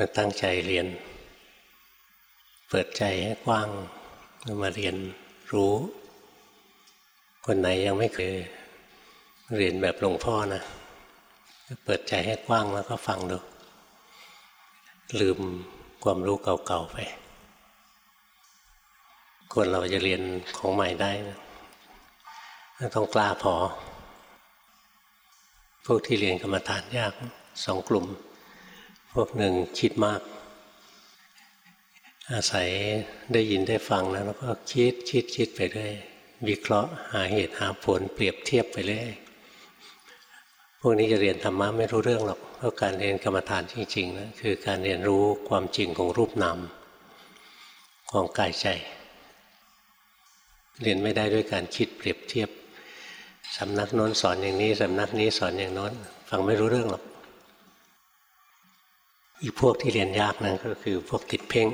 มาตั้งใจเรียน เปิดใจให้กว้างมาเรียนรู้ คนไหนยังไม่เคยเรียนแบบหลวงพ่อนะเปิดใจให้กว้างแล้วก็ฟังดูลืมความรู้เก่าๆไป คนเราจะเรียนของใหม่ได้นะต้องกล้าพอ พวกที่เรียนกรรมฐานยากสองกลุ่ม พวกหนึ่งคิดมาก อาศัยได้ยินได้ฟังแล้วแล้วก็คิดคิดคิดไปเรื่อยวิเคราะห์หาเหตุหาผลเปรียบเทียบไปเรื่อยพวกนี้จะเรียนธรรมะไม่รู้เรื่องหรอกเพราะการเรียนกรรมฐานจริงๆนะคือการเรียนรู้ความจริงของรูปนามของกายใจ เรียนไม่ได้ด้วยการคิดเปรียบเทียบสำนักโน้นสอนอย่างนี้สำนักนี้สอนอย่างโน้น ฟังไม่รู้เรื่องหรอก อีกพวกที่เรียนยากนั่นก็คือพวกติดเพ่ง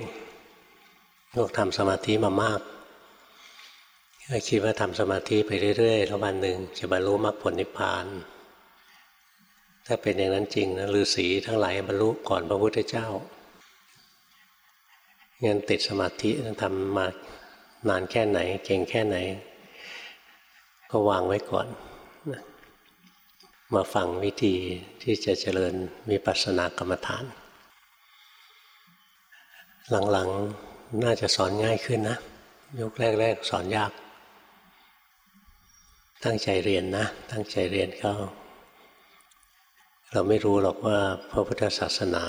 พวกทำสมาธิมามากก็คิดว่าทำสมาธิไปเรื่อยๆแล้ววันหนึ่งจะบรรลุมรรคผลนิพพาน ถ้าเป็นอย่างนั้นจริงนะฤาษีทั้งหลายบรรลุก่อนพระพุทธเจ้างั้นติดสมาธิทำมานานแค่ไหน เก่งแค่ไหน ก็วางไว้ก่อน มาฟังวิธีที่จะเจริญมีปัสสนากรรมฐาน หลังๆน่าจะสอนง่ายขึ้นนะยกแรก ๆ สอนยาก ตั้งใจเรียนนะ ตั้งใจเรียนเข้า เราไม่รู้หรอกว่าพระพุทธศาสนา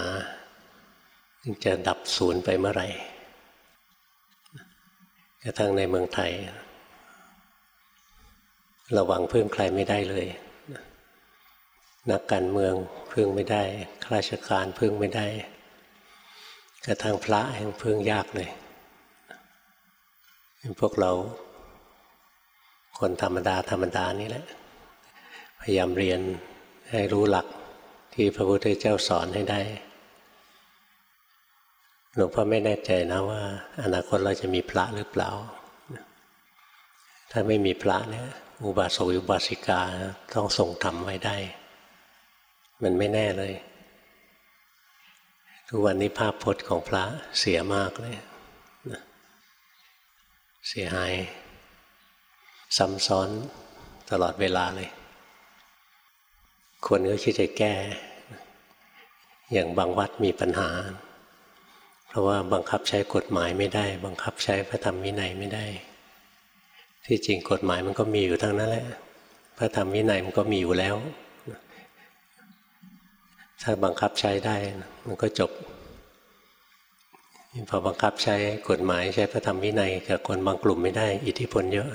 จะดับศูนย์ไปเมื่อไหร่กระทั่งในเมืองไทย ระวังพึ่งใครไม่ได้เลย นักการเมืองพึ่งไม่ได้ ข้าราชการพึ่งไม่ได้ กระทั่งพระยังพึ่งยากเลยพวกเรา คนธรรมดาธรรมดานี่แหละ พยายามเรียนให้รู้หลักที่พระพุทธเจ้าสอนให้ได้หลวงพ่อไม่แน่ใจนะว่า อนาคตเราจะมีพระหรือเปล่า ถ้าไม่มีพระเนี่ยอุบาสกอุบาสิกาต้องทรงทำไว้ได้ มันไม่แน่เลย ทุกวันนี้ภาพพจน์ของพระเสียมากเลยเสียหายซ้ำซ้อนตลอดเวลาเลย คนก็คิดจะแก้ อย่างบางวัดมีปัญหา เพราะว่าบังคับใช้กฎหมายไม่ได้ บังคับใช้พระธรรมวินัยไม่ได้ ที่จริงกฎหมายมันก็มีอยู่ทั้งนั้นแหละ พระธรรมวินัยมันก็มีอยู่แล้ว ถ้าบังคับใช้ได้มันก็จบพอบังคับใช้กฎหมายใช้พระธรรมวินัยกับคนบางกลุ่มไม่ได้ อิทธิพลเยอะ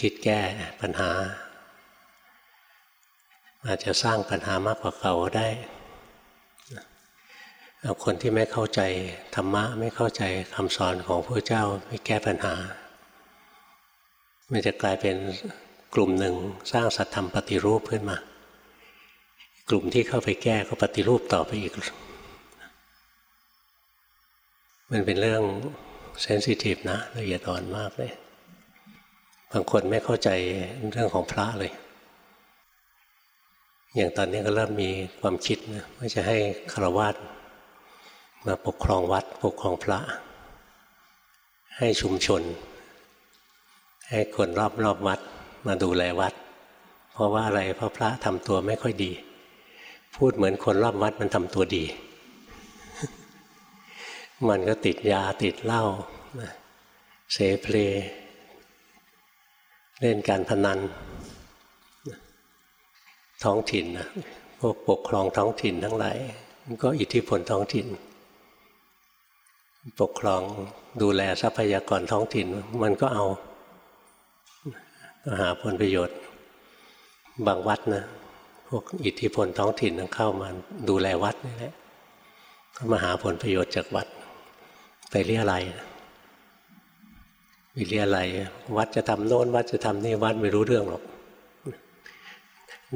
คิดแก้ปัญหา อาจจะสร้างปัญหามากกว่าเก่าได้เอาคนที่ไม่เข้าใจธรรมะไม่เข้าใจคำสอนของพระเจ้าไปแก้ปัญหา มันจะกลายเป็นกลุ่มหนึ่งสร้างสัตธรรมปฏิรูปขึ้นมา กลุ่มที่เข้าไปแก้ก็ปฏิรูปต่อไปอีก มันเป็นเรื่องเซนซิทีฟนะละเอียดอ่อนมากเลย บางคนไม่เข้าใจเรื่องของพระเลย อย่างตอนนี้ก็เริ่มมีความคิดนะว่าจะให้คารวะมาปกครองวัด ปกครองพระ ให้ชุมชน ให้คนรอบรอบวัดมาดูแลวัด เพราะว่าอะไรเพราะพระทำตัวไม่ค่อยดี พูดเหมือนคนรอบวัดมันทำตัวดี มันก็ติดยาติดเหล้าเสเพล เล่นการพนัน ท้องถิ่นนะพวกปกครองท้องถิ่นทั้งหลายมันก็อิทธิพลท้องถิ่น ปกครองดูแลทรัพยากรท้องถิ่น มันก็เอาก็หาผลประโยชน์ บางวัดนะ วกอิทธิพลท้องถิ่นเข้ามาดูแลวัดนี่แหละก็มาหาผลประโยชน์จากวัด ไปเรียอะไรไปเรียอะไร วัดจะทำโน้นวัดจะทำนี่วัดไม่รู้เรื่องหรอก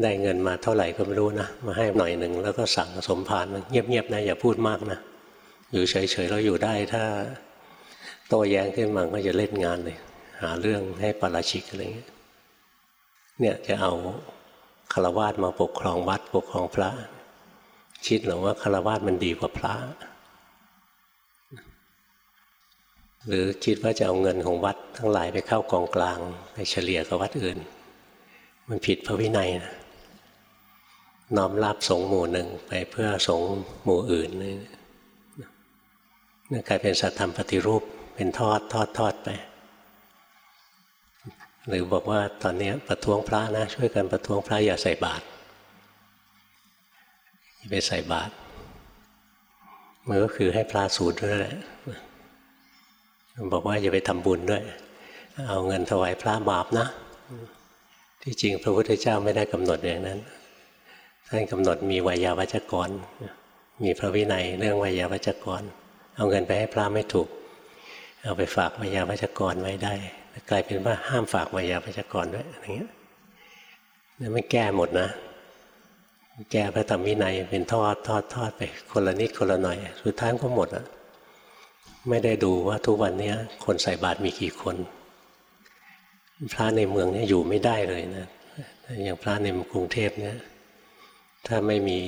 ได้เงินมาเท่าไหร่ก็ไม่รู้นะ มาให้หน่อยหนึ่งแล้วก็สั่งสมภารเงียบๆนะอย่าพูดมากนะอยู่เฉยๆเราอยู่ได้ถ้าโต้แย้งขึ้นมาก็จะเล่นงานเลย หาเรื่องให้ปราชิกอะไรเงี้ยเนี่ยจะเอา คารวาสมาปกครองวัดปกครองพระ คิดหรือว่าคารวะมันดีกว่าพระ หรือคิดว่าจะเอาเงินของวัดทั้งหลายไปเข้ากองกลางไปเฉลี่ยกับวัดอื่น มันผิดพระวินัยนะน้อมรับสงหมู่หนึ่งไปเพื่อสงหมู่อื่นนี่กลายเป็นสัตธรรมปฏิรูปเป็นทอดทอดทอดไป หรือบอกว่าตอนนี้ประท้วงพระนะ ช่วยกันประท้วงพระอย่าใส่บาตรไปใส่บาตรมันก็คือให้พระสูตรด้วยแหละบอกว่าอย่าไปทำบุญด้วย เอาเงินถวายพระบาปนะ ที่จริงพระพุทธเจ้าไม่ได้กำหนดอย่างนั้น ท่านกำหนดมีวายาวัจกร มีพระวินัยเรื่องวายาวัจกร เอาเงินไปให้พระไม่ถูก เอาไปฝากวายาวัจกรไว้ได้ กลายเป็นว่าห้ามฝากวายาวัจกรด้วยอย่างเงี้ยนี่ไม่แก้หมดนะ แก้พระธรรมวินัยเป็นทอดทอดทอดไปคนละนิดคนละหน่อย สุดท้ายก็หมดอะไม่ได้ดูว่าทุกวันนี้คนใส่บาตรมีกี่คน พระในเมืองนี่อยู่ไม่ได้เลยนะอย่างพระในกรุงเทพเนี่ย ถ้าไม่มี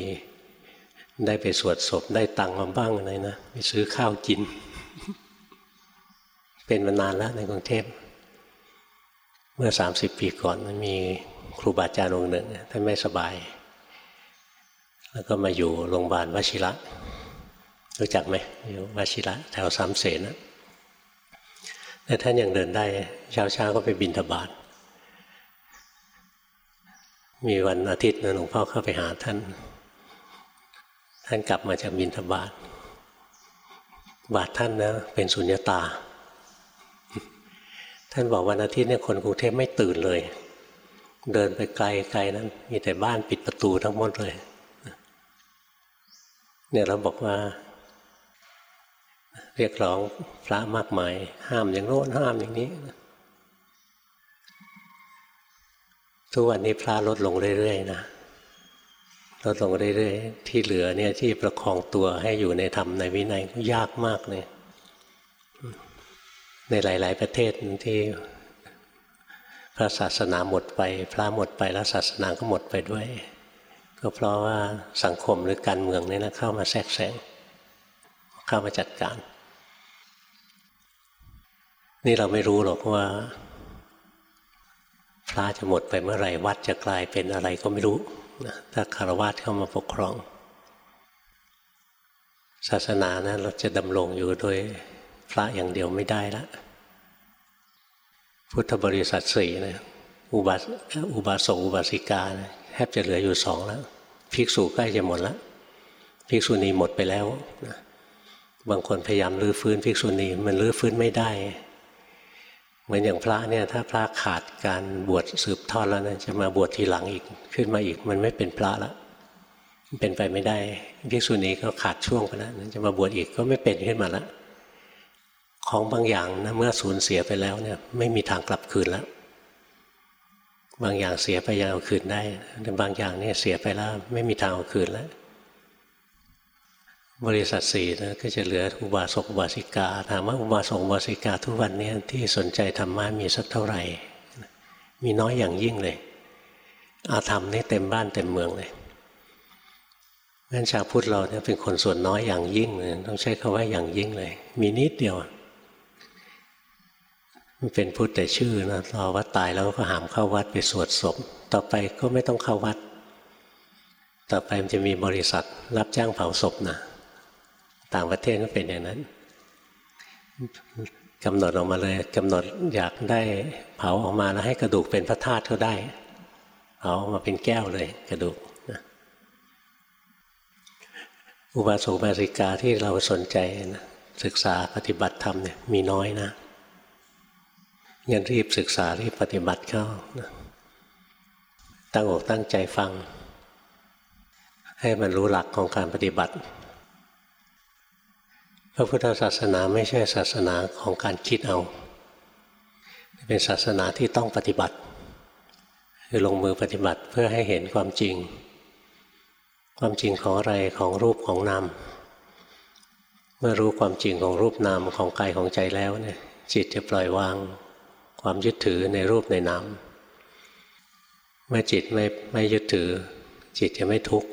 ได้ไปสวดศพได้ตังค์มาบ้างอะไรนะไปซื้อข้าวกิน เป็นมานานแล้วในกรุงเทพ เมื่อสามสิบปีก่อนมันมีครูบาอาจารย์องค์หนึ่งท่านไม่สบาย แล้วก็มาอยู่โรงพยาบาลวชิระรู้จักไหมอยู่วชิระแถวสามเสนนะแต่ท่านยังเดินได้เช้าเช้าก็ไปบินทบาทมีวันอาทิตย์นะหลวงพ่อเข้าไปหาท่าน ท่านกลับมาจากบินทบาทบาทท่านนะเป็นสุญญาตา ท่านบอกวันอาทิตย์เนี่ยคนกรุงเทพไม่ตื่นเลย เดินไปไกลไกลนั้น มีแต่บ้านปิดประตูทั้งหมดเลยเนี่ยเราบอกว่า เรียกร้องพระมากมาย ห้ามอย่างโน้นห้ามอย่างนี้ทุกวันนี้พระลดลงเรื่อยๆนะลดลงเรื่อยๆที่เหลือเนี่ยที่ประคองตัวให้อยู่ในธรรมในวินัยก็ยากมากเลย ในหลาย ๆ ประเทศที่พระศาสนาหมดไป พระหมดไปแล้วศาสนาก็หมดไปด้วย ก็เพราะว่าสังคมหรือการเมืองนี่นะเข้ามาแทรกแซงเข้ามาจัดการ นี่เราไม่รู้หรอกว่า พระจะหมดไปเมื่อไหร่วัดจะกลายเป็นอะไรก็ไม่รู้นะถ้าคารวะเข้ามาปกครอง ศาสนานะเราจะดำรงอยู่โดย พระอย่างเดียวไม่ได้ละ พุทธบริษัทสี่นะอุบาอุบาสกอุบาสิกานะแทบจะเหลืออยู่สองแล้วภิกษุใกล้จะหมดแล้วภิกษุณีหมดไปแล้วนะบางคนพยายามลื้อฟื้นภิกษุณีมันลื้อฟื้นไม่ได้ เหมือนอย่างพระเนี่ยถ้าพระขาดการบวชสืบทอดแล้วนะจะมาบวชทีหลังอีกขึ้นมาอีกมันไม่เป็นพระละเป็นไปไม่ได้ภิกษุณีก็ขาดช่วงไปแล้วจะมาบวชอีกก็ไม่เป็นขึ้นมาและ ของบางอย่างนะเมื่อสูญเสียไปแล้วเนี่ยไม่มีทางกลับคืนแล้ว บางอย่างเสียไปยังเอาคืนได้แต่บางอย่างเนี่ยเสียไปแล้ว ไม่มีทางเอาคืนแล้ว บริษัทสี่นะก็จะเหลืออุบาสกอุบาสิกาถามว่าอุบาสกอุบาสิกาทุกวันนี้ที่สนใจธรรมะมีสักเท่าไหร่ มีน้อยอย่างยิ่งเลย อาธรรมนี่เต็มบ้านเต็มเมืองเลยงั้นชาวพุทธเราเนี่ยเป็นคนส่วนน้อยอย่างยิ่งเลยต้องใช้คาว่าอย่างยิ่งเลย มีนิดเดียว มันเป็นพุทธแต่ชื่อนะรอว่าตายแล้วก็หามเข้าวัดไปสวดศพ ต่อไปก็ไม่ต้องเข้าวัด ต่อไปมันจะมีบริษัทรับจ้างเผาศพนะต่างประเทศก็เป็นอย่างนั้นกำหนดออกมาเลยกำหนดอยากได้เผาออกมาแล้วให้กระดูกเป็นพระธาตุก็ได้เผาออกมาเป็นแก้วเลย กระดูกนะอุบาสกบาสิกาที่เราสนใจนะศึกษาปฏิบัติธรรมเนี่ยมีน้อยนะ ยังรีบศึกษารีบปฏิบัติเข้าตั้งอกตั้งใจฟัง ให้มันรู้หลักของการปฏิบัติ พระพุทธศาสนาไม่ใช่ศาสนาของการคิดเอา เป็นศาสนาที่ต้องปฏิบัติ คือลงมือปฏิบัติเพื่อให้เห็นความจริง ความจริงของอะไรของรูปของนามเมื่อรู้ความจริงของรูปนามของกายของใจแล้วเนี่ยจิตจะปล่อยวาง ความยึดถือในรูปในนามเมื่อจิตไม่ไม่ยึดถือ จิตจะไม่ทุกข์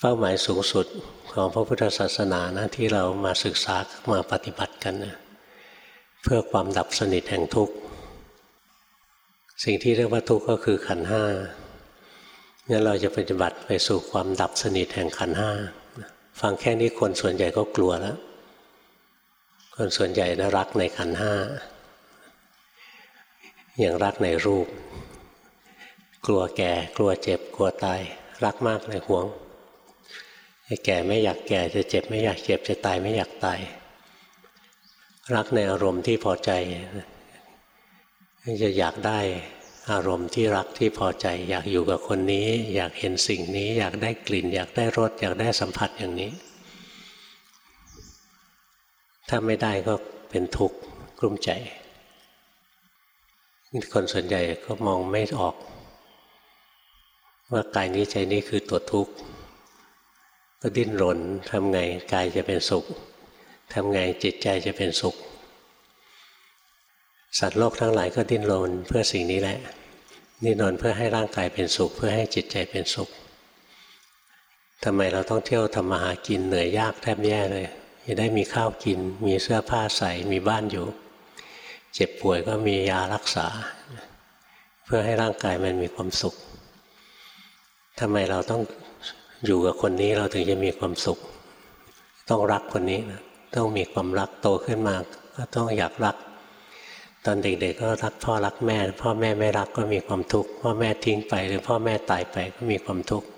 เป้าหมายสูงสุดของพระพุทธศาสนานะที่เรามาศึกษามาปฏิบัติกันนะเพื่อความดับสนิทแห่งทุกข์ สิ่งที่เรียกว่าทุกข์ก็คือขันห้างั้นเราจะปฏิบัติไปสู่ความดับสนิทแห่งขันห้าฟังแค่นี้คนส่วนใหญ่ก็กลัวแล้ว คนส่วนใหญ่นะรักในขันห้าอย่างรักในรูป กลัวแก่ กลัวเจ็บ กลัวตาย รักมากเลยห่วงจะแก่ไม่อยากแก่จะเจ็บไม่อยากเจ็บจะตายไม่อยากตาย รักในอารมณ์ที่พอใจ จะอยากได้อารมณ์ที่รักที่พอใจ อยากอยู่กับคนนี้ อยากเห็นสิ่งนี้ อยากได้กลิ่น อยากได้รสอยากได้สัมผัสอย่างนี้ ถ้าไม่ได้ก็เป็นทุกข์กลุ้มใจ คนส่วนใหญ่ก็มองไม่ออก ว่ากายนี้ใจนี้คือตัวทุกข์ก็ดิ้นรนทำไงกายจะเป็นสุขทำไงจิตใจจะเป็นสุข สัตว์โลกทั้งหลายก็ดิ้นรนเพื่อสิ่งนี้แหละดิ้นรนเพื่อให้ร่างกายเป็นสุข เพื่อให้จิตใจเป็นสุขทำไมเราต้องเที่ยวทำมาหากินเหนื่อยยากแทบแย่เลย จะได้มีข้าวกิน มีเสื้อผ้าใส่มีบ้านอยู่ เจ็บป่วยก็มียารักษา เพื่อให้ร่างกายมันมีความสุขทำไมเราต้องอยู่กับคนนี้เราถึงจะมีความสุข ต้องรักคนนี้นะต้องมีความรักโตขึ้นมา ก็ต้องอยากรัก ตอนเด็กๆก็รักพ่อรักแม่ พ่อแม่ไม่รักก็มีความทุกข์พ่อแม่ทิ้งไป หรือพ่อแม่ตายไปก็มีความทุกข์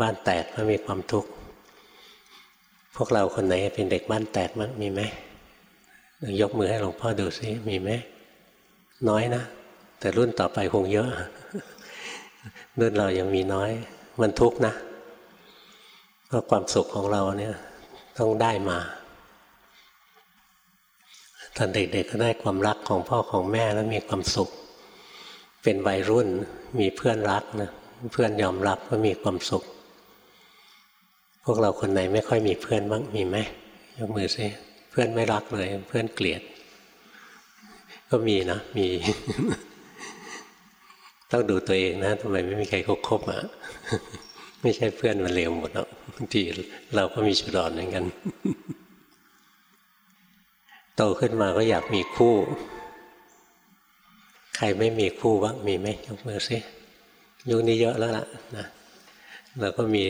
บ้านแตกก็มีความทุกข์ พวกเราคนไหนเป็นเด็กบ้านแตกมั้งมีไหมยกมือให้หลวงพ่อดูซิมีไหมน้อยนะ แต่รุ่นต่อไปคงเยอะ รุ่นเรายังมีน้อย มันทุกข์นะเพราะความสุขของเราเนี่ยต้องได้มาตอนเด็กๆก็ได้ความรักของพ่อของแม่แล้วมีความสุข เป็นวัยรุ่นมีเพื่อนรักนะเพื่อนยอมรับก็มีความสุข พวกเราคนไหนไม่ค่อยมีเพื่อนบ้างมีไหมยกมือซิเพื่อนไม่รักเลยเพื่อนเกลียด ก็มีนะมี ต้องดูตัวเองนะทำไมไม่มีใครคบอะไม่ใช่เพื่อนมันเลวหมดหรอกบางทีเราก็มีจุดอ่อนเหมือนกันโตขึ้นมาก็อยากมีคู่ ใครไม่มีคู่บ้างมีไหมยกมือซิยุคนี้เยอะแล้วล่ะนะ เราก็มี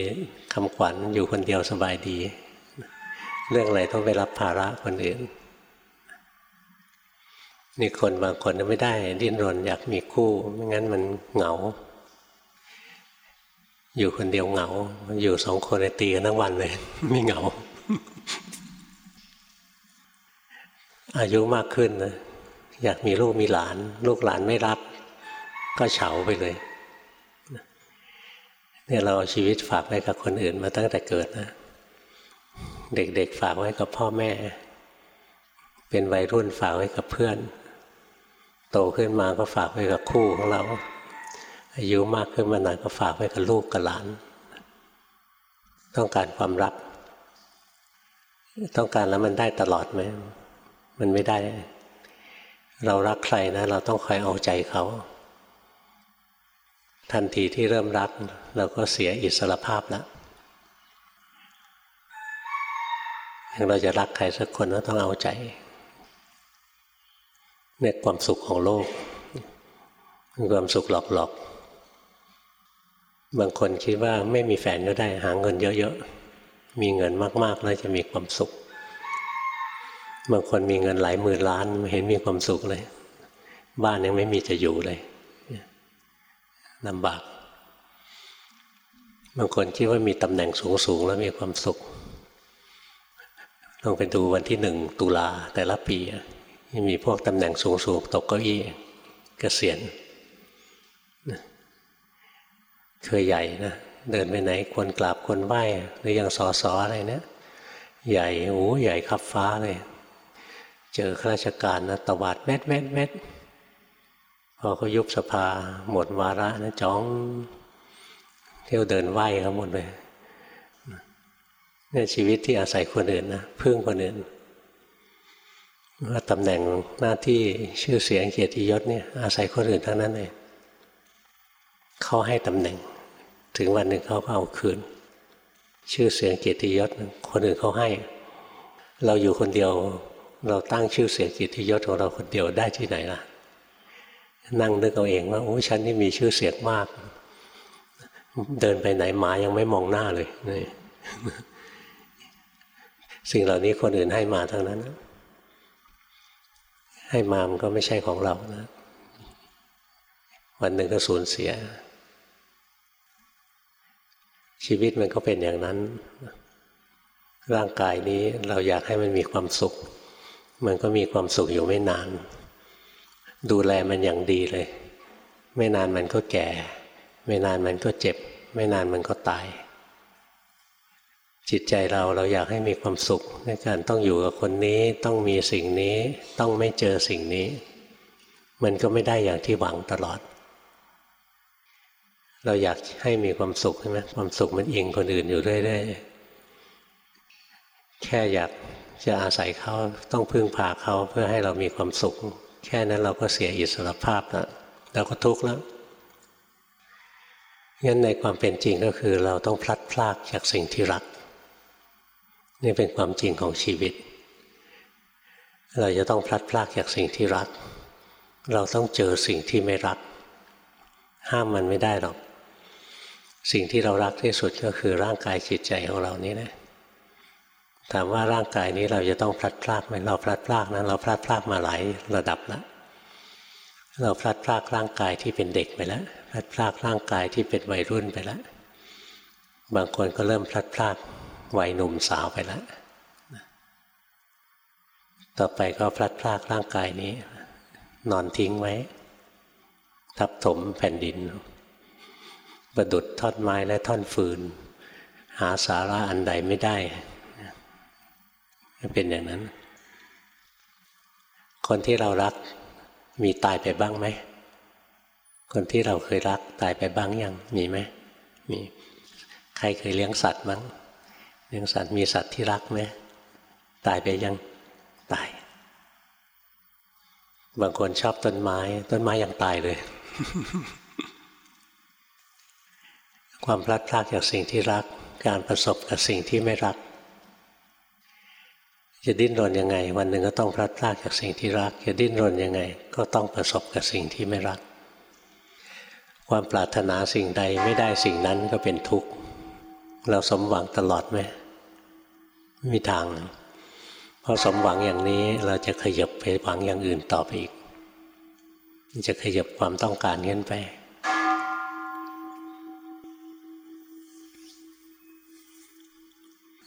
คำขวัญอยู่คนเดียวสบายดี เรื่องอะไรต้องไปรับภาระคนอื่นนี่คนบางคนไม่ได้ ดิ้นรนอยากมีคู่ไม่งั้นมันเหงา อยู่คนเดียวเหงา อยู่สองคนตีกันทั้งวันเลยไม่เหงา อายุมากขึ้นนะอยากมีลูกมีหลาน ลูกหลานไม่รับ ก็เฉาไปเลย เนี่ยเราเอาชีวิตฝากไว้กับคนอื่นมาตั้งแต่เกิดนะ เด็กๆฝากไว้กับพ่อแม่ เป็นวัยรุ่นฝากไว้กับเพื่อน โตขึ้นมาก็ฝากไว้กับคู่ของเรา อายุมากขึ้นมาหน่อยก็ฝากไว้กับลูกกับหลาน ต้องการความรัก ต้องการแล้วมันได้ตลอดไหมมันไม่ได้ เรารักใครนะ เราต้องคอยเอาใจเขา ทันทีที่เริ่มรัก เราก็เสียอิสรภาพแล้วอย่างเราจะรักใครสักคนก็ต้องเอาใจเนี่ยความสุขของโลก ความสุขหลอกๆ บางคนคิดว่าไม่มีแฟนก็ได้หาเงินเยอะๆ มีเงินมากๆแล้วจะมีความสุข บางคนมีเงินหลายหมื่นล้านเห็นมีความสุขเลย บ้านยังไม่มีจะอยู่เลย ลำบาก บางคนคิดว่ามีตำแหน่งสูงๆแล้วมีความสุขลองไปดูวันที่หนึ่งตุลาแต่ละปีมีพวกตำแหน่งสูงๆตกเก้าอี้กเกษียณเคยใหญ่นะเดินไปไหนคนกราบคนไหว้หรือยังสอสออะไรเนี่ยใหญ่โอ้ใหญ่ขับฟ้าเลย เจอข้าราชการนะตวาดเม็ดเม็ดเม็ด พอเขายุบสภาหมดวาระนะจ้องเที่ยวเดินไหวเขาหมดเลยเนี่ยชีวิตที่อาศัยคนอื่นนะพึ่งคนอื่นว่าตำแหน่งหน้าที่ชื่อเสียงเกียรติยศเนี่ยอาศัยคนอื่นทั้งนั้นเลยเขาให้ตำแหน่ง ถึงวันหนึ่งเขาก็เอาคืน ชื่อเสียงเกียรติยศคนอื่นเขาให้ เราอยู่คนเดียว เราตั้งชื่อเสียงเกียรติยศของเราคนเดียวได้ที่ไหนล่ะ นั่งนึกเอาเองว่าโอ้ฉันนี่มีชื่อเสียงมาก เดินไปไหนหมายังไม่มองหน้าเลยนี่สิ่งเหล่านี้คนอื่นให้มาทั้งนั้นให้มามันก็ไม่ใช่ของเรานะ วันหนึ่งก็สูญเสีย ชีวิตมันก็เป็นอย่างนั้น ร่างกายนี้เราอยากให้มันมีความสุข มันก็มีความสุขอยู่ไม่นาน ดูแลมันอย่างดีเลย ไม่นานมันก็แก่ ไม่นานมันก็เจ็บ ไม่นานมันก็ตาย จิตใจเราเราอยากให้มีความสุข ในการต้องอยู่กับคนนี้ต้องมีสิ่งนี้ ต้องไม่เจอสิ่งนี้ มันก็ไม่ได้อย่างที่หวังตลอด เราอยากให้มีความสุขใช่ไหมความสุขมันอิงคนอื่นอยู่เรื่อยๆแค่อยากจะอาศัยเขาต้องพึ่งพาเขาเพื่อให้เรามีความสุข แค่นั้นเราก็เสียอิสรภาพแล้วเราก็ทุกข์แล้วงั้นในความเป็นจริงก็คือเราต้องพลัดพรากจากสิ่งที่รัก นี่เป็นความจริงของชีวิต เราจะต้องพลัดพรากจากสิ่งที่รัก เราต้องเจอสิ่งที่ไม่รัก ห้ามมันไม่ได้หรอก สิ่งที่เรารักที่สุดก็คือร่างกายจิตใจของเรานี้นะ ถามว่าร่างกายนี้เราจะต้องพลัดพรากไหมเราพลัดพรากนะเราพลัดพรากมาหลายระดับแล้วเราพลัดพรากร่างกายที่เป็นเด็กไปแล้วพลัดพรากร่างกายที่เป็นวัยรุ่นไปแล้วบางคนก็เริ่มพลัดพรากวัยหนุ่มสาวไปแล้วต่อไปก็พลัดพรากร่างกายนี้ นอนทิ้งไว้ ทับถมแผ่นดิน ประดุดท่อนไม้และท่อนฟืน หาสาระอันใดไม่ได้ เป็นอย่างนั้น คนที่เรารักมีตายไปบ้างไหม คนที่เราเคยรักตายไปบ้างยังมีไหมมีใครเคยเลี้ยงสัตว์บ้างเลี้ยงสัตว์มีสัตว์ที่รักไหมตายไปยังตาย บางคนชอบต้นไม้ ต้นไม้ยังตายเลย ความพลัดพรากจากสิ่งที่รัก การประสบกับสิ่งที่ไม่รัก จะดิ้นรนยังไง วันหนึ่งก็ต้องพลัดพรากจากสิ่งที่รัก จะดิ้นรนยังไง ก็ต้องประสบกับสิ่งที่ไม่รัก ความปรารถนาสิ่งใดไม่ได้สิ่งนั้นก็เป็นทุกข์ เราสมหวังตลอดไหมไม่มีทางเพราะสมหวังอย่างนี้เราจะขยับไปหวังอย่างอื่นต่อไปอีกจะขยับความต้องการเงินไป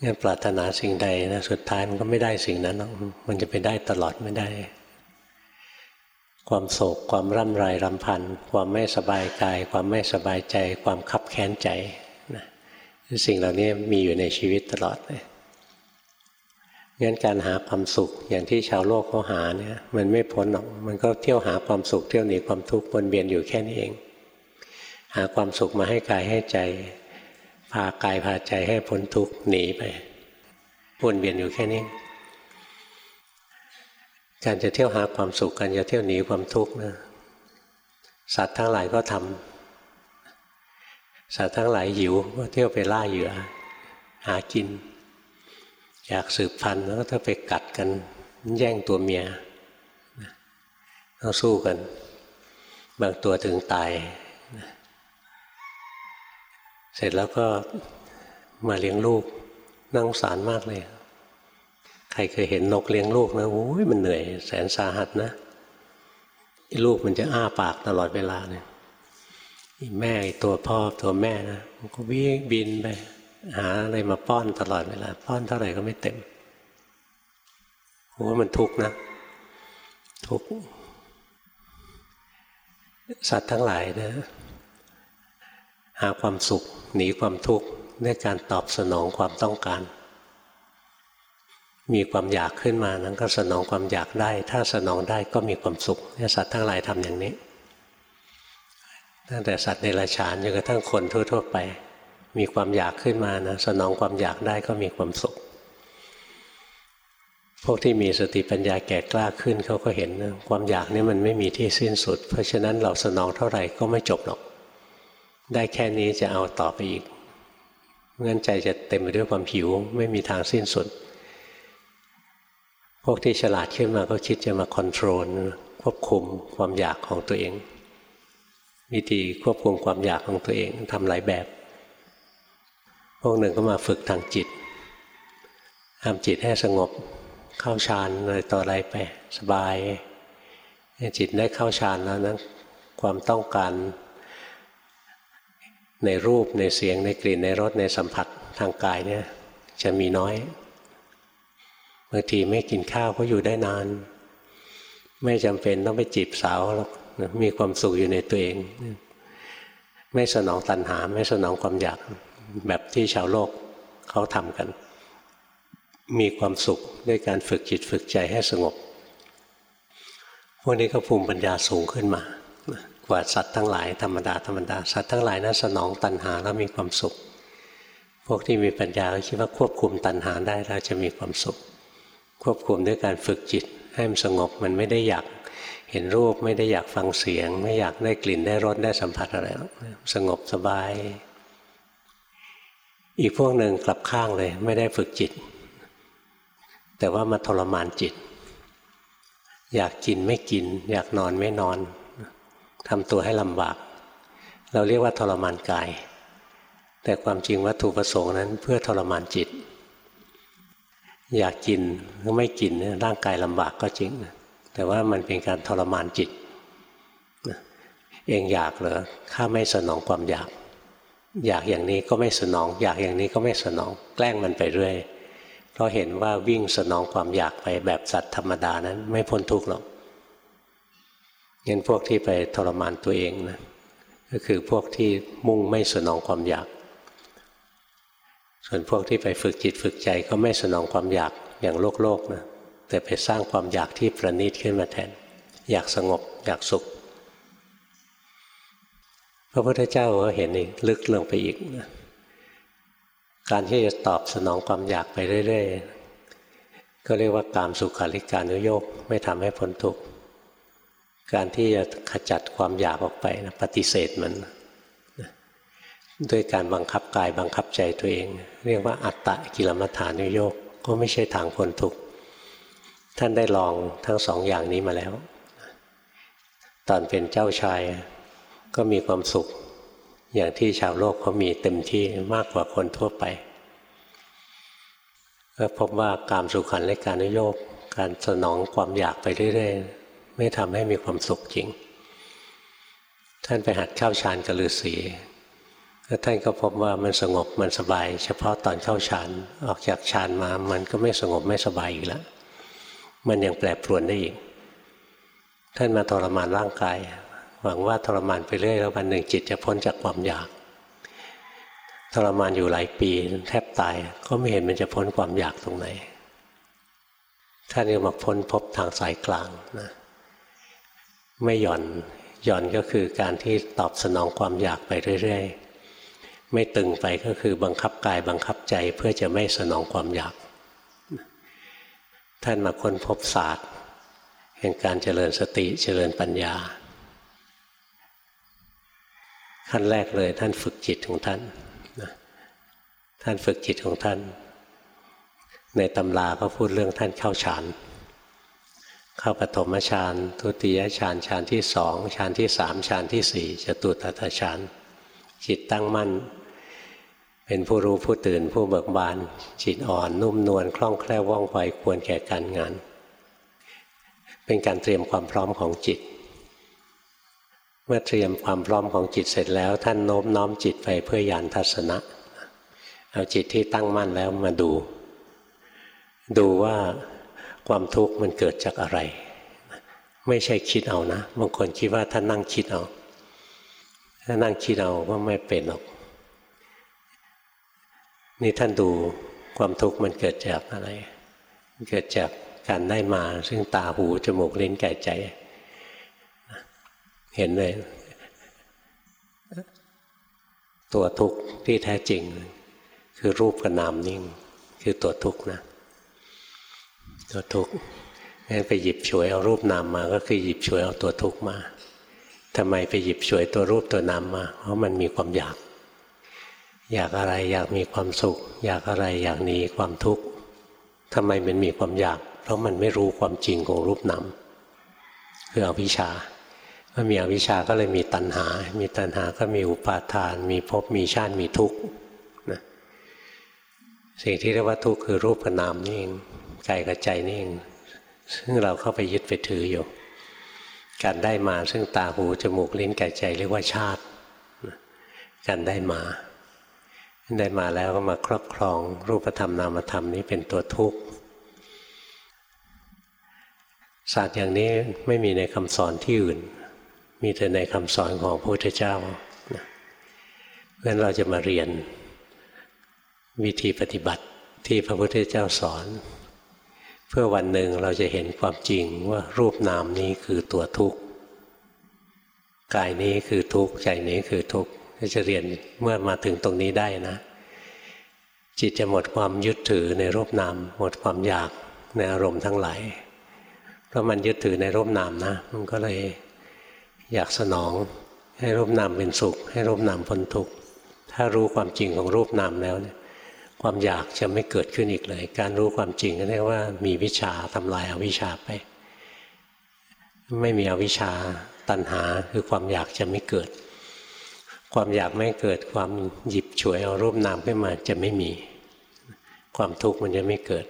เงั้นปรารถนาสิ่งใดนะสุดท้ายมันก็ไม่ได้สิ่งนั้นมันจะไปได้ตลอดไม่ได้ ความโศกความร่ำไรรำพันความไม่สบายกาย ความไม่สบายใจ ความคับแค้นใจนะสิ่งเหล่านี้มีอยู่ในชีวิตตลอดเลยงั้นการหาความสุขอย่างที่ชาวโลกเขาหาเนี่ยมันไม่พ้นหรอกมันก็เที่ยวหาความสุขเที่ยวหนีความทุกข์วนเวียนอยู่แค่นี้เอง หาความสุขมาให้กายให้ใจ พากายพาใจให้พ้นทุกข์หนีไปวนเวียนอยู่แค่นี้ การจะเที่ยวหาความสุขการจะเที่ยวหนีความทุกข์นะสัตว์ทั้งหลายก็ทำสัตว์ทั้งหลายหิวก็เที่ยวไปล่าเหยื่อ หากิน อยากสืบพันธุ์แล้วก็ต้องไปกัดกันแย่งตัวเมียต้องสู้กัน บางตัวถึงตาย เสร็จแล้วก็มาเลี้ยงลูกนั่งสารมากเลย ใครเคยเห็นนกเลี้ยงลูกนะโอ้ยมันเหนื่อยแสนสาหัสนะลูกมันจะอ้าปากตลอดเวลาเนี่ยแม่ตัวพ่อตัวแม่นะมันก็วิ่งบินไป หาอะไรมาป้อนตลอดเวลา ป้อนเท่าไหร่ก็ไม่เต็มโอ้มันทุกข์นะ ทุกข์สัตว์ทั้งหลายนะ หาความสุข หนีความทุกข์ด้วยการตอบสนองความต้องการ มีความอยากขึ้นมานั้นก็สนองความอยากได้ ถ้าสนองได้ก็มีความสุขสัตว์ทั้งหลายทำอย่างนี้ตั้งแต่สัตว์ในราชานจนกระทั่งคนทั่วๆไป มีความอยากขึ้นมานะสนองความอยากได้ก็มีความสุข พวกที่มีสติปัญญาแก่กล้าขึ้นเขาก็เห็นนะความอยากนี่มันไม่มีที่สิ้นสุด เพราะฉะนั้นเราสนองเท่าไหร่ก็ไม่จบหรอก ได้แค่นี้จะเอาต่อไปอีกงั้นใจจะเต็มไปด้วยความหิว ไม่มีทางสิ้นสุด พวกที่ฉลาดขึ้นมาก็คิดจะมาคอนโทรลควบคุมความอยากของตัวเอง วิธีควบคุมความอยากของตัวเองทำหลายแบบ พวกหนึ่งก็มาฝึกทางจิตทำจิตให้สงบเข้าฌานอะไรต่ออะไรไปสบายจิตได้เข้าฌานแล้วนะความต้องการ ในรูปในเสียงในกลิ่นในรสในสัมผัสทางกายเนี่ยจะมีน้อยบางทีไม่กินข้าวก็อยู่ได้นาน ไม่จำเป็นต้องไปจีบสาวหรอกมีความสุขอยู่ในตัวเอง ไม่สนองตัณหา ไม่สนองความอยากแบบที่ชาวโลกเขาทำกัน มีความสุขด้วยการฝึกจิตฝึกใจให้สงบพวกนี้ก็ภูมิปัญญาสูงขึ้นมา กว่าสัตว์ทั้งหลายธรรมดาธรรมดาสัตว์ทั้งหลายนั้นสนองตัณหาแล้วมีความสุข พวกที่มีปัญญาคิดว่าควบคุมตัณหาได้แล้วจะมีความสุข ควบคุมด้วยการฝึกจิต ให้มันสงบมันไม่ได้อยากเห็นรูปไม่ได้อยากฟังเสียง ไม่อยากได้กลิ่นได้รสได้สัมผัสอะไรสงบสบาย อีกพวกหนึ่งกลับข้างเลย ไม่ได้ฝึกจิต แต่ว่ามาทรมานจิต อยากกินไม่กิน อยากนอนไม่นอน ทำตัวให้ลำบาก เราเรียกว่าทรมานกาย แต่ความจริงวัตถุประสงค์นั้นเพื่อทรมานจิต อยากกินก็ไม่กินร่างกายลำบากก็จริง แต่ว่ามันเป็นการทรมานจิต เองอยากเหรอข้าไม่สนองความอยาก อยากอย่างนี้ก็ไม่สนอง อยากอย่างนี้ก็ไม่สนอง แกล้งมันไปเรื่อยเพราะเห็นว่าวิ่งสนองความอยากไปแบบสัตว์ธรรมดานั้นไม่พ้นทุกข์หรอก งั้นพวกที่ไปทรมานตัวเองนะก็คือพวกที่มุ่งไม่สนองความอยาก ส่วนพวกที่ไปฝึกจิตฝึกใจก็ไม่สนองความอยากอย่างโลกโลกนะแต่ไปสร้างความอยากที่ประณีตขึ้นมาแทน อยากสงบอยากสุข พระพุทธเจ้าก็เห็นอีกลึกลงไปอีกนะการที่จะตอบสนองความอยากไปเรื่อย ๆ ก็เรียกว่าตามสุขาริการุโยกไม่ทำให้พ้นทุกข์ การที่จะขจัดความอยากออกไปนะปฏิเสธมันนะด้วยการบังคับกายบังคับใจตัวเอง เรียกว่าอัตตะกิลมัฐานุโยกก็ไม่ใช่ทางพ้นทุกข์ท่านได้ลองทั้งสองอย่างนี้มาแล้ว ตอนเป็นเจ้าชายก็มีความสุข อย่างที่ชาวโลกเขามีเต็มที่มากกว่าคนทั่วไป ก็พบว่าการสุขันและการนุโยกการสนองความอยากไปเรื่อย ไม่ทำให้มีความสุขจริง ท่านไปหัดเข้าฌานกับฤาษีแล้วท่านก็พบว่ามันสงบมันสบาย เฉพาะตอนเข้าฌานออกจากฌานมา มันก็ไม่สงบไม่สบายอีกแล้ว มันยังแปรปรวนได้อีก ท่านมาทรมานร่างกาย หวังว่าทรมานไปเรื่อยแล้ววันหนึ่งจิตจะพ้นจากความอยาก ทรมานอยู่หลายปีแทบตาย ก็ไม่เห็นมันจะพ้นความอยากตรงไหน ท่านก็มาพ้นพบทางสายกลางนะ ไม่หย่อนหย่อนก็คือการที่ตอบสนองความอยากไปเรื่อยๆ ไม่ตึงไปก็คือบังคับกายบังคับใจเพื่อจะไม่สนองความอยาก ท่านมาค้นพบศาสตร์แห่งการเจริญสติเจริญปัญญา ขั้นแรกเลยท่านฝึกจิตของท่านท่านฝึกจิตของท่าน ในตำราก็พูดเรื่องท่านเข้าฌานเข้าปฐมฌานทุติยฌานฌานที่สองฌานที่สามฌานที่สี่จตุตถฌานจิตตั้งมั่น เป็นผู้รู้ผู้ตื่นผู้เบิกบาน จิตอ่อนนุ่มนวลคล่องแคล่วว่องไวควรแก่การงาน เป็นการเตรียมความพร้อมของจิต เมื่อเตรียมความพร้อมของจิตเสร็จแล้ว ท่านโน้มน้อมจิตไปเพื่อยานทัศนะเอาจิตที่ตั้งมั่นแล้วมาดู ดูว่า ความทุกข์มันเกิดจากอะไร ไม่ใช่คิดเอานะบางคนคิดว่าท่านนั่งคิดเอาถ้านั่งคิดเอาก็ไม่เป็นหรอก นี่ท่านดูความทุกข์มันเกิดจากอะไร เกิดจากการได้มา ซึ่งตาหูจมูกลิ้นกายใจ เห็นเลยตัวทุกข์ที่แท้จริง คือรูปกับนามนิ่ง คือตัวทุกข์นะ ตัวทุกข์งั้นไปหยิบฉวยเอารูปนามมา ก็คือหยิบฉวยเอาตัวทุกข์มาทำไมไปหยิบฉวยตัวรูปตัวนามมา เพราะมันมีความอยาก อยากอะไรอยากมีความสุข อยากอะไรอยากหนีความทุกข์ทำไมมันมีความอยาก เพราะมันไม่รู้ความจริงของรูปนามคืออวิชชาเมื่อมีอวิชชาก็เลยมีตัณหา มีตัณหาก็มีอุปาทาน มีภพมีชาติมีทุกข์นะสิ่งที่เรียกว่าทุกข์คือรูปนามนี่เอง กายกับใจนี่เองซึ่งเราเข้าไปยึดไปถืออยู่ การได้มาซึ่งตาหูจมูกลิ้นกายใจเรียกว่าชาติ การได้มา ได้มาแล้วก็มาครอบครองรูปธรรมนามธรรมนี้เป็นตัวทุกข์ศาสตร์อย่างนี้ไม่มีในคำสอนที่อื่น มีแต่ในคำสอนของพระพุทธเจ้าเพราะฉะนั้นเราจะมาเรียนวิธีปฏิบัติที่พระพุทธเจ้าสอน เพื่อวันหนึ่งเราจะเห็นความจริงว่ารูปนามนี้คือตัวทุกข์กายนี้คือทุกข์ใจนี้คือทุกข์จะเรียนเมื่อมาถึงตรงนี้ได้นะ จิตจะหมดความยึดถือในรูปนาม หมดความอยากในอารมณ์ทั้งหลายเพราะมันยึดถือในรูปนามนะ มันก็เลยอยากสนองให้รูปนามเป็นสุข ให้รูปนามพ้นทุกข์ถ้ารู้ความจริงของรูปนามแล้วเนี่ย ความอยากจะไม่เกิดขึ้นอีกเลย การรู้ความจริงก็เรียกว่ามีวิชาทำลายอาวิชชาไป ไม่มีอวิชชาตัณหาคือความอยากจะไม่เกิด ความอยากไม่เกิดความหยิบฉวยเอารูปนามขึ้นมาจะไม่มี ความทุกข์มันจะไม่เกิด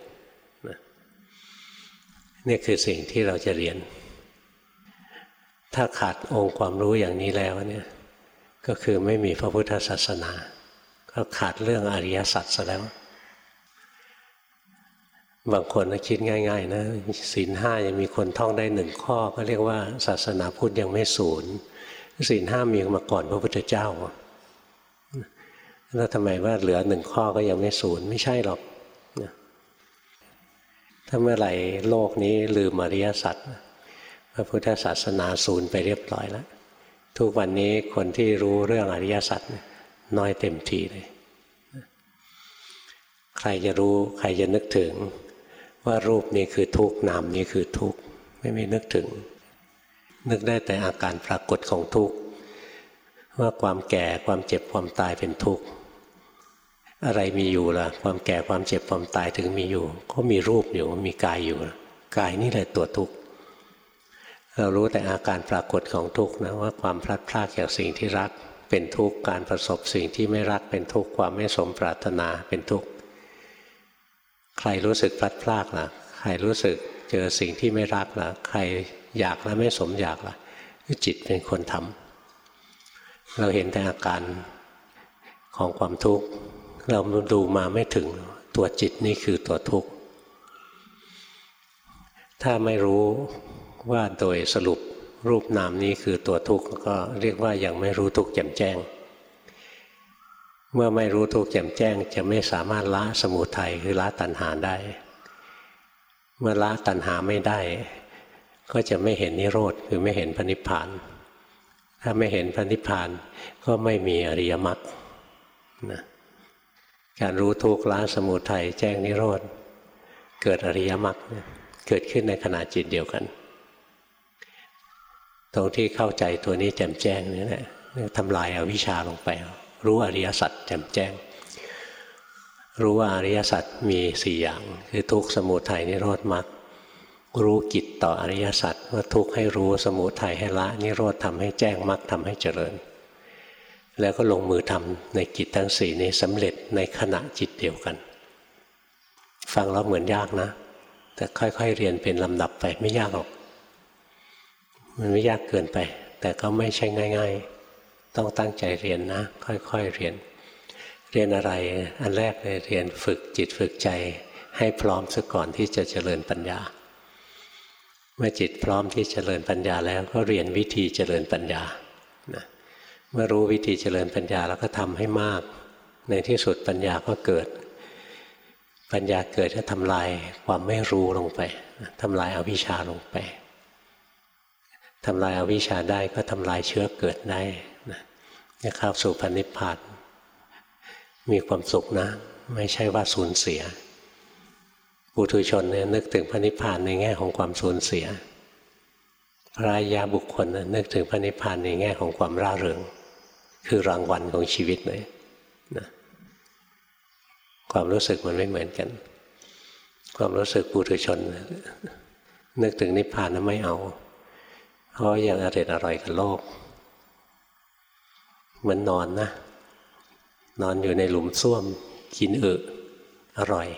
นี่คือสิ่งที่เราจะเรียน ถ้าขาดองค์ความรู้อย่างนี้แล้วเนี่ยก็คือไม่มีพระพุทธศาสนา ก็ขาดเรื่องอริยสัจซะแล้ว บางคนคิดง่าย ๆ นะศีลห้ายังมีคนท่องได้หนึ่งข้อ ก็เรียกว่าศาสนาพุทธยังไม่สูญศีลห้ามีมาก่อนพระพุทธเจ้าแล้วทำไมว่าเหลือหนึ่งข้อก็ยังไม่สูญไม่ใช่หรอกถ้าเมื่อไหร่โลกนี้ลืมอริยสัจพระพุทธศาสนาสูญไปเรียบร้อยแล้ว ทุกวันนี้คนที่รู้เรื่องอริยสัจน้ น้อยเต็มทีเลย ใครจะรู้ใครจะนึกถึง ว่ารูปนี้คือทุกข์นามนี้คือทุกข์ไม่มีนึกถึง นึกได้แต่อาการปรากฏของทุกข์ว่าความแก่ความเจ็บความตายเป็นทุกข์อะไรมีอยู่ล่ะ ความแก่ความเจ็บความตายถึงมีอยู่ ก็มีรูปอยู่มีกายอยู่กายนี่แหละตัวทุกข์เรารู้แต่อาการปรากฏของทุกข์นะว่าความพลัดพรากจากสิ่งที่รัก เป็นทุกข์การประสบสิ่งที่ไม่รักเป็นทุกข์ความไม่สมปรารถนาเป็นทุกข์ใครรู้สึกพลัดพรากล่ะ ใครรู้สึกเจอสิ่งที่ไม่รักล่ะ ใครอยากและไม่สมอยากล่ะจิตเป็นคนทำเราเห็นแต่อาการของความทุกข์เราดูมาไม่ถึงตัวจิตนี่คือตัวทุกข์ถ้าไม่รู้ว่าโดยสรุป รูปนามนี้คือตัวทุกข์ก็เรียกว่ายังไม่รู้ทุกข์แจ่มแจ้ง เมื่อไม่รู้ทุกข์แจ่มแจ้ง จะไม่สามารถละสมุทัยคือละตัณหาได้ เมื่อละตัณหาไม่ได้ ก็จะไม่เห็นนิโรธคือไม่เห็นพระนิพพาน ถ้าไม่เห็นพระนิพพานก็ไม่มีอริยมรรคนะการรู้ทุกข์ละสมุทัยแจ้งนิโรธเกิดอริยมรรคเกิดขึ้นในขณะจิตเดียวกัน ตรงที่เข้าใจตัวนี้แจ่มแจ้งนี่แหละทำลายอาวิชชาลงไป รู้อริยสัจแจ่มแจ้ง รู้ว่าอริยสัจมีสี่อย่าง คือทุกข์สมุทัยนิโรธมรรครู้กิจต่ออริยสัจว่าทุกข์ให้รู้สมุทัยให้ละ นิโรธทำให้แจ้งมรรคทำให้เจริญ แล้วก็ลงมือทำในกิจทั้งสี่นี้สำเร็จในขณะจิตเดียวกัน ฟังแล้วเหมือนยากนะ แต่ค่อยๆเรียนเป็นลำดับไปไม่ยากหรอก มันไม่ยากเกินไป แต่ก็ไม่ใช่ง่าย ๆ ต้องตั้งใจเรียนนะ ค่อยๆเรียน เรียนอะไรอันแรกเลยเรียนฝึกจิตฝึกใจ ให้พร้อมซะก่อนที่จะเจริญปัญญา เมื่อจิตพร้อมที่จเจริญปัญญาแล้วก็เรียนวิธีเจริญปัญญานะเมื่อรู้วิธีเจริญปัญญาแล้วก็ทำให้มาก ในที่สุดปัญญาก็เกิด ปัญญาเกิดก็ทำลายความไม่รู้ลงไปทำลายอาวิชชาลงไป ทำลายอาวิชชาได้ก็ทำลายเชื้อเกิดได้นะจะเข้าสู่พันิพพานมีความสุขนะ ไม่ใช่ว่าสูญเสียปุถุชนเนี่ยนึกถึงพันิพพานในแง่ของความสูญเสีย พระยาบุคคลนะนึกถึงพระนิพพานในแง่ของความร่าเริง คือรางวัลของชีวิตเลยนะความรู้สึกมันไม่เหมือนกัน ความรู้สึกปุถุชน นึกถึงนิพพานนั้นไม่เอา เพราะยังอร่อยอร่อยกับโลก เหมือนนอนนะ นอนอยู่ในหลุมส้วมกินอึอร่อย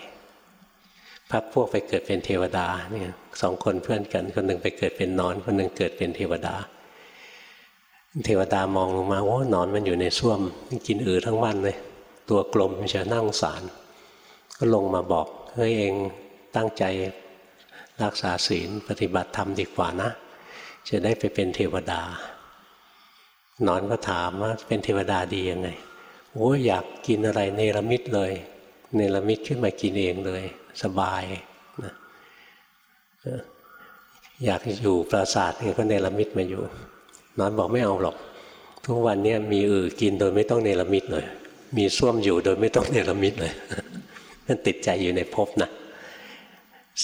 พักพวกไปเกิดเป็นเทวดาเนี่ยสองคนเพื่อนกัน คนหนึ่งไปเกิดเป็นนอน คนหนึ่งเกิดเป็นเทวดา เทวดามองลงมาว่านอนมันอยู่ในส้วมกินอือทั้งวันเลย ตัวกลมจะนั่งสาร ก็ลงมาบอกเฮ้ยเองตั้งใจรักษาศีลปฏิบัติธรรมดีกว่านะ จะได้ไปเป็นเทวดา นอนก็ถามว่าเป็นเทวดาดียังไงโอ้ยอยากกินอะไรเนรมิตเลย เนรมิตขึ้นมากินเองเลย สบายนะอยากอยู่ปราสาทเนี่ยก็เนรมิตมาอยู่ นอนบอกไม่เอาหรอก ทุกวันนี้มีอือกินโดยไม่ต้องเนรมิตเลย มีส้วมอยู่โดยไม่ต้องเนรมิตเลยนั่นติดใจอยู่ในภพนะ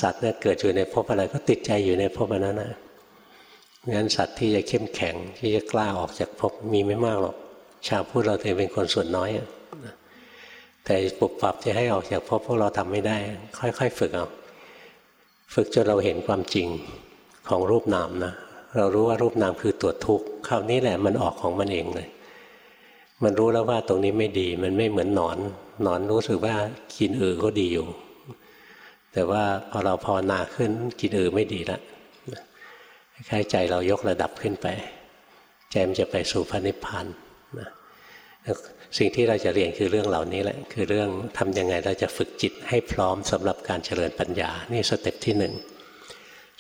สัตว์เนี่ยเกิดอยู่ในภพอะไรก็ติดใจอยู่ในภพนั้นนะ งั้นสัตว์ที่จะเข้มแข็งที่จะกล้าออกจากภพมีไม่มากหรอก ชาวพุทธเราเองเป็นคนส่วนน้อยแต่ปุบปรับจะให้ออกจากภพพวกเราทำไม่ได้ ค่อย ๆ ฝึกเอาฝึกจนเราเห็นความจริงของรูปนามนะเรารู้ว่ารูปนามคือตัวทุกข์คราวนี้แหละมันออกของมันเองเลยมันรู้แล้วว่าตรงนี้ไม่ดี มันไม่เหมือนหนอน หนอนรู้สึกว่ากินอึก็ดีอยู่ แต่ว่าพอเราภาวนาขึ้นกินอึไม่ดีแล้ว คล้ายใจเรายกระดับขึ้นไป ใจมันจะไปสู่พระนิพพานนะสิ่งที่เราจะเรียนคือเรื่องเหล่านี้แหละ คือเรื่องทำยังไงเราจะฝึกจิตให้พร้อมสำหรับการเจริญปัญญา นี่ step ที่หนึ่ง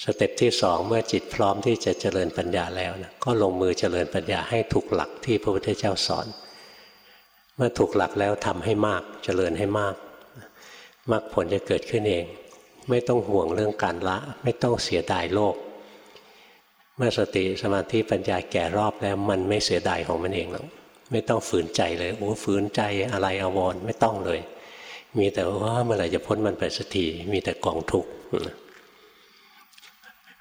step ที่สองเมื่อจิตพร้อมที่จะเจริญปัญญาแล้วนะก็ลงมือเจริญปัญญาให้ถูกหลักที่พระพุทธเจ้าสอน เมื่อถูกหลักแล้วทำให้มากเจริญให้มากมรรคผลจะเกิดขึ้นเอง ไม่ต้องห่วงเรื่องการละ ไม่ต้องเสียดายโลก เมื่อสติสมาธิปัญญาแก่รอบแล้วมันไม่เสียดายของมันเองหรอกไม่ต้องฝืนใจเลยโอ้ฝืนใจอะไรอววรไม่ต้องเลย มีแต่ว่าเมื่อไหร่จะพ้นมันไปสักทีมีแต่กองทุกข์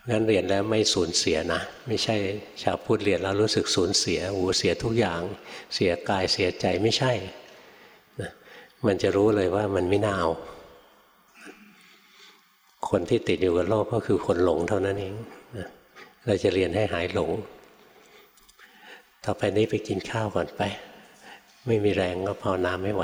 งั้นเรียนแล้วไม่สูญเสียนะ ไม่ใช่ชาวพูดเรียนแล้วรู้สึกสูญเสียโอ้เสียทุกอย่าง เสียกายเสียใจไม่ใช่มันจะรู้เลยว่ามันไม่น่าเอาคนที่ติดอยู่กับโลกก็คือคนหลงเท่านั้นเอง เราจะเรียนให้หายหลง ต่อไปนี้ไปกินข้าวก่อนไป ไม่มีแรงก็ภาวนาไม่ไหว